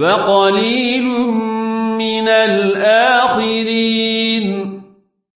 وقليل من الآخرين.